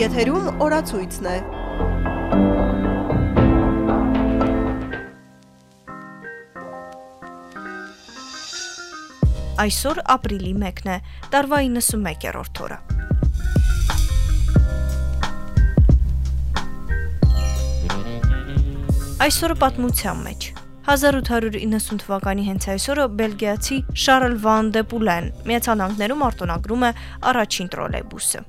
Եթերում օրացույցն է։ Այսօր ապրիլի 1-ն է, տարվա 91-րդ օրը։ Այսօրը պատմության մեջ 1890 թվականի հենց այսօրը բելգիացի Շարլ Վան դե Պուլեն Միացյալ Նահանգներում արտոնագրում է առաջին տրոլեյբուսը։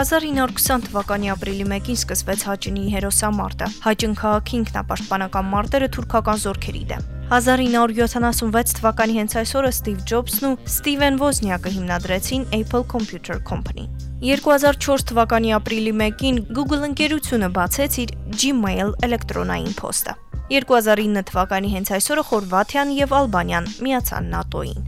1920 թվականի ապրիլի 1-ին սկսվեց Հաճինի հերոսամարտը։ Հաճին քաղաքի ինքնապաշտպանական մարտերը թուրքական զորքերի դեմ։ 1976 թվականի հենց այսօրը Ստիվ Ջոբսն ու Ստիվեն Ոզնյակը հիմնադրեցին Apple Computer Company։ 2004 թվականի ապրիլի 1-ին Google ընկերությունը բացեց իր Gmail էլեկտրոնային փոստը։ 2009 թվականի հենց այսօրը Խորվաթիան եւ Ալբանիան միացան ՆԱՏՕ-ին։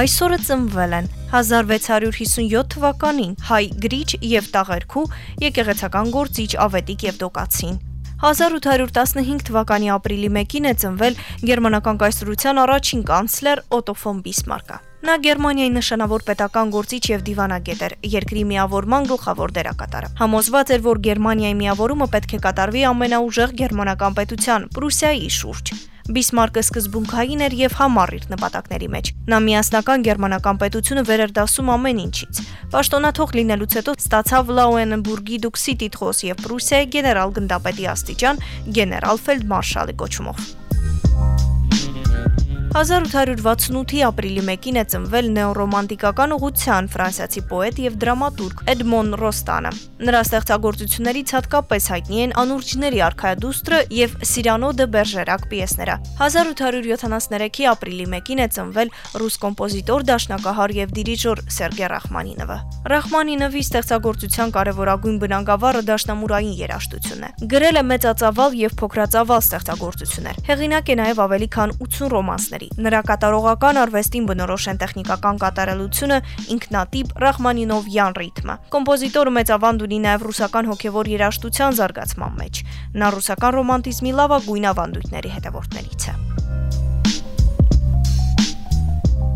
Այսօրը ծնվել են 1657 թվականին հայ գրիչ եւ տաղերքու եկեղեցական գործիչ Ավետիք Եվդոկացին 1815 թվականի ապրիլի 1-ին է ծնվել գերմանական կայսրության առաջին կանցլեր Օտո ֆոն Բիսմարկը։ Նա Գերմանիայի նշանավոր պետական գործիչ եւ դիվանագետ էր, երկրի միավորման գլխավոր դերակատարը։ Համոզված էր, որ Գերմանիայի միավորումը պետք է կատարվի ամենաուժեղ գերմանական պետության՝ Պրուսիայի շուրջ։ Բիսմարկը սկզբունքային էր եւ համառ իր նպատակների մեջ։ Նա միասնական գերմանական պետությունը վեր էր դասում ամեն ինչից։ Պաշտոնաթող լինելուց հետո ստացավ Լաուենբուրգի դուքսի տիտղոս եւ Պրուսիայի գեներալ գնդապետի աստիճան գեներալ ֆելդմարշալի կոչումով։ 1868-ի ապրիլի 1-ին է ծնվել նեոռոմանտիկական ուղղության ֆրանսիացի պոետ եւ դրամատուրգ Էդմոն Ռոստանը։ Նրա ստեղծագործություններից հատկապես հայտնի են Անուրջների արքայադուստրը եւ Սիրանո դե Բերժերակ պիեսները։ 1873-ի ապրիլի 1-ին է ծնվել ռուս կոմպոզիտոր, դաշնակահար եւ դիրիժոր Սերգեյ Ռախմանինովը։ Ռախմանինովի ստեղծագործության կարևորագույն բնագավառը դաշնամուրային երաժշտությունն է։ Գրել է մեծածավալ եւ փոքրածավալ ստեղծագործություններ։ Հեղինակ է նաեւ ավելի քան 80 ռոմանսների գործերի։ Նրա կատարողական արվեստին բնորոշ են տեխնիկական կատարելությունը, ինքնատիպ Ռախմանինովյան ռիթմը։ Կոմպոզիտորը մեծ ավանդ ունի նաև ռուսական հոգևոր երաժշտության զարգացման մեջ։ Նա ռուսական ռոմանտիզմի լավագույն ավանդույթների հետևորդներից է։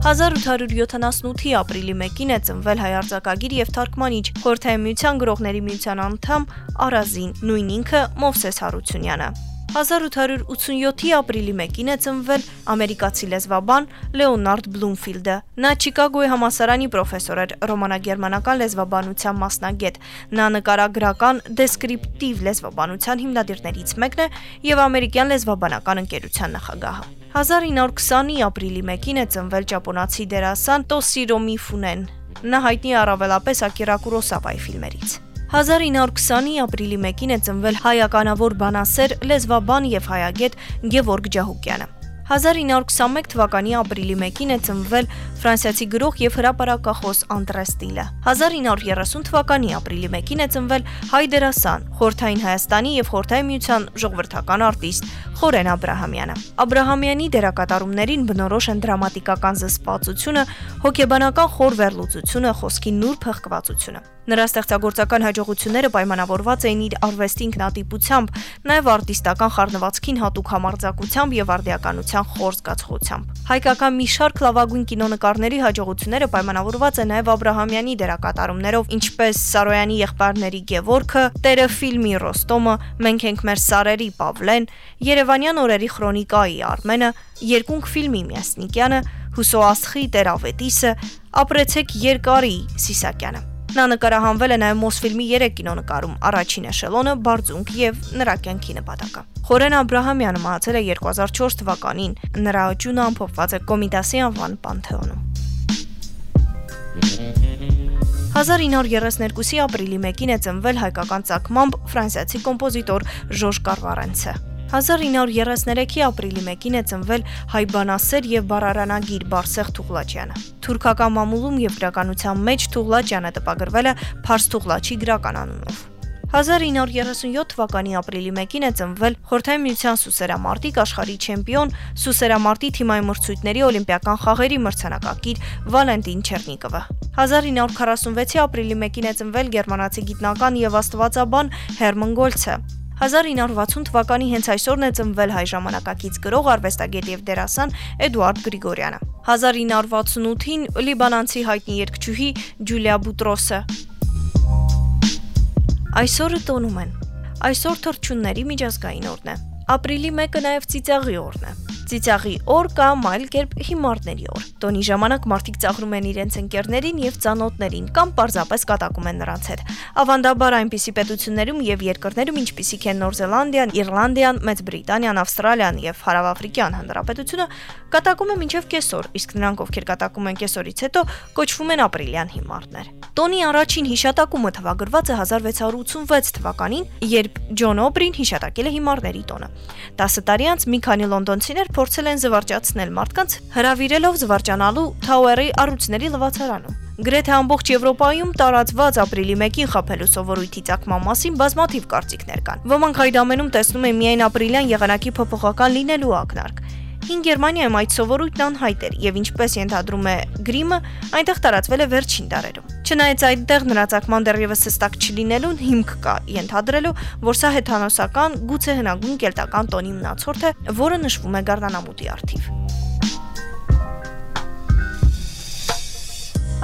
1878-ի ապրիլի 1-ին է ծնվել հայ արձակագիր եւ թարգմանիչ Խորհրդային միության գրողների միության անդամ Արազին, նույն ինքը Մովսես Հարությունյանը։ 1887-ի ապրիլի 1-ին է ծնվել ամերիկացի լեզվաբան Լեոնարդ Բլումֆիլդը։ Նա Չիկագոյի համասարանի պրոֆեսոր էր, ռոմանագերմանական լեզվաբանության մասնագետ։ Նա նկարագրական դեսկրիպտիվ լեզվաբանության հիմնադիրներից մեկն է եւ ամերիկյան լեզվաբանական ընկերության նախագահը։ 1920-ի ապրիլի 1-ին է ծնվել ճապոնացի դերասան Տոսիրո Միֆունեն։ Նա հայտնի առավելապես Ակիրա Կուրոսավայի ֆիլմերից։ 1920-ի ապրիլի 1-ին է ծնվել հայականավոր բանասեր, լեզվաբան եւ հայագետ Գևորգ Ջահուկյանը։ 1921 թվականի ապրիլի 1-ին է ծնվել ֆրանսիացի գրող եւ հրապարակախոս Անդրե Ստիլը։ 1930 թվականի ապրիլի 1-ին է ծնվել հայ դերասան, Խորթային Հայաստանի եւ Խորթային Միության ժողովրդական արտիստ Խորեն Աբ รา համյանը։ Աբ รา համյանի դերակատարումներին բնորոշ են դրամատիկական զսպվածությունը, հոգեբանական խոր վերլուծությունը, խոսքի նուրբ հղկվածությունը։ Նրա ստեղծագործական հաջողությունները պայմանավորված էին իր արվեստի ինքնատիպությամբ, նաև արտիստական խառնվածքին հատուկ համարձակությամբ եւ արդիականության խոր զգացողությամբ։ Հայկական մի շարք լավագույն կինոնկարների հաջողությունները պայմանավորված են նաև Աբ รา համյանի դերակատարումներով, ինչպես Սարոյանի եղբայրների Գևորգը, Տերը ֆիլմի Ռոստոմը, Մենք ենք մեր սարերի Պավլեն, Երևանյան օրերի քրոնիկայի Արմենը, Երկունք ֆիլմի Միասնիկյանը, Հուսո Ասխի Տերավետիսը, Ապրեցեք երկարի Սիսակյանը։ Նա նկարահանվել է նաև Մոսֆիլմի 3 կինոնկարում՝ Առաջին էշելոնը, Բարձունք եւ Նրա կյանքի նպատակը։ Խորեն Աբ รา համյանը մահացել է 2004 թվականին։ Նրա աճյունը ամփոփված է Կոմիտասի անվան Պանթեոնում։ 1932-ի ապրիլի 1-ին է ծնվել հայկական ցակմամբ ֆրանսիացի կոմպոզիտոր Ժորժ Կարվարենցը։ 1933-ի ապրիլի 1-ին է ծնվել հայ բանասեր եւ բարարանագիր Բարսեղ Թուղլաչյանը։ Թուրքական մամուլում եւ գրականության մեջ Թուղլաչյանը տպագրվել է Փարս Թուղլաչի գրական անունով։ 1937 թվականի ապրիլի 1-ին է ծնվել Խորհրդային Միության սուսերամարտիկ աշխարհի չեմպիոն սուսերամարտի թիմային մրցույթների օլիմպիական խաղերի մրցանակակիր Վալենտին Չեռնիկովը։ 1946-ի ապրիլի 1-ին է ծնվել գերմանացի գիտնական եւ աստվածաբան Հերման Գոլցը։ 1960 թվականի հենց այսօրն է ծնվել հայ ժամանակակից գրող, արվեստագետ եւ դերասան Էդուարդ Գրիգորյանը։ 1968-ին լիբանանցի հայտնի երգչուհի Ջուլիա Բուտրոսը Այսօրը տոնում են։ Այսօր թրջունների միջազգային օրն է։ Ապրիլի 1-ը նաև ծիծաղի օրն է։ Ծիծաղի օր կամ այլ կերպ հիմարների օր։ Տոնի ժամանակ մարդիկ ծաղրում են իրենց ընկերներին եւ ծանոթներին կամ պարզապես կատակում են նրանց հետ։ Ավանդաբար այնպիսի պետություններում եւ երկրներում, ինչպիսիք են Նոր Զելանդիան, Իռլանդիան, Մեծ Բրիտանիան, Ավստրալիան եւ Հարավաֆրիկյան Հանրապետությունը, կատակում է մինչև կեսօր, իսկ նրանք, ովքեր կատակում են կեսօրից հետո, կոչվում են ապրիլյան հիմարներ։ Տոնի առաջին հիշատակումը թվագրված է 1686 թվականին, երբ Ջոն Օբրին հիշատակել է հիմարների տոնը։ 10 տարի անց մի քանի լոնդոնցիներ փորձել են զվարճացնել մարդկանց, հravirելով զվարճանալու Թաուերի առույցների լվացարանում։ Գրեթե ամբողջ Եվրոպայում տարածված ապրիլի 1-ին խփելու սովորույթի ցակման մասին բազմաթիվ կարծիքներ կան։ Ոմանք այդ ամենում տեսնում են միայն ապրիլյան եղանակի փոփոխական լինելու ակնարկ։ Հին Գերմանիայում այդ սովորույթն անհայտ էր եւ ինչպես ենթադրում է Գրիմը, այնտեղ տարածվել է վերջին դարերում։ Չնայած այդտեղ նրա ցակման դեռևս հստակ չլինելուն հիմք կա ենթադրելու, որ սա հեթանոսական, գուցե հնագույն կելտական տոնի մնացորդ է, որը նշվում է Գարնանամուտի արթիվ։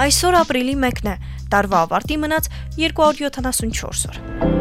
Այսօր ապրիլի 1-ն է, տարվա ավարտի մնաց 274 օր։